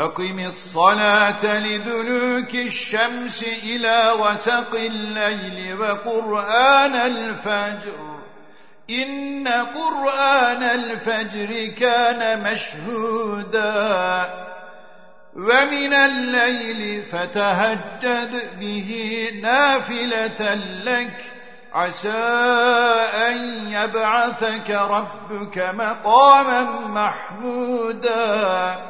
أقم الصلاة لدلوك الشمس إلى وسق الليل وقرآن الفجر. إن قرآن الفجر كان مشهودا. ومن الليل فتهجد به نافلة لك. عسى أن يبعثك ربك مقاما محمودا.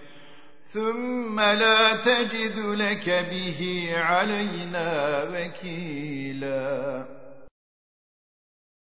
ثم لا تجد لك به علينا وكيلاً.